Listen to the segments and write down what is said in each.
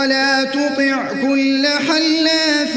ولا تطع كل حلاف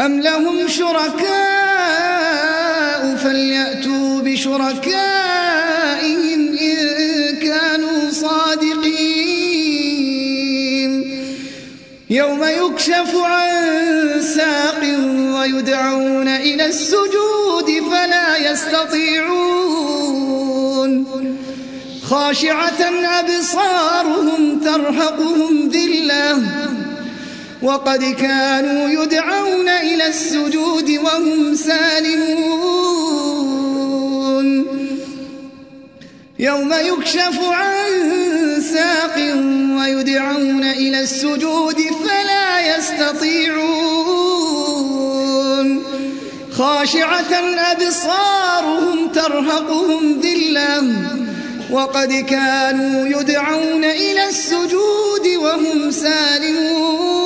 أم لهم شركاء فليأتوا بشركائهم إن كانوا صادقين. يوم يكشف عن ساق ويدعون إلى السجود فلا يستطيعون. خاشعة أبصارهم ترهقهم ذلة. وقد كانوا يدعون إلى السجود وهم سالمون. يوم يكشف عن ساق ويدعون إلى السجود فلا يستطيعون. خاشعة أبصارهم ترهقهم ذلة. وقد كانوا يدعون إلى السجود وهم سالمون.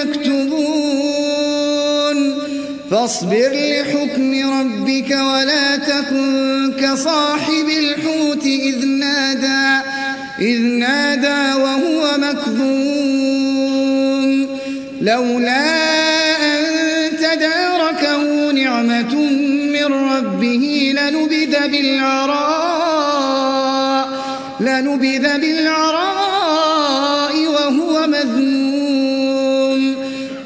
يكتبون. فاصبر لحكم ربك ولا تكن كصاحب الحوت إذ نادى إذ نادى وهو مكذوم لولا أن تداركه نعمة من ربه لنبذ بالعراء لنبذ بالعراء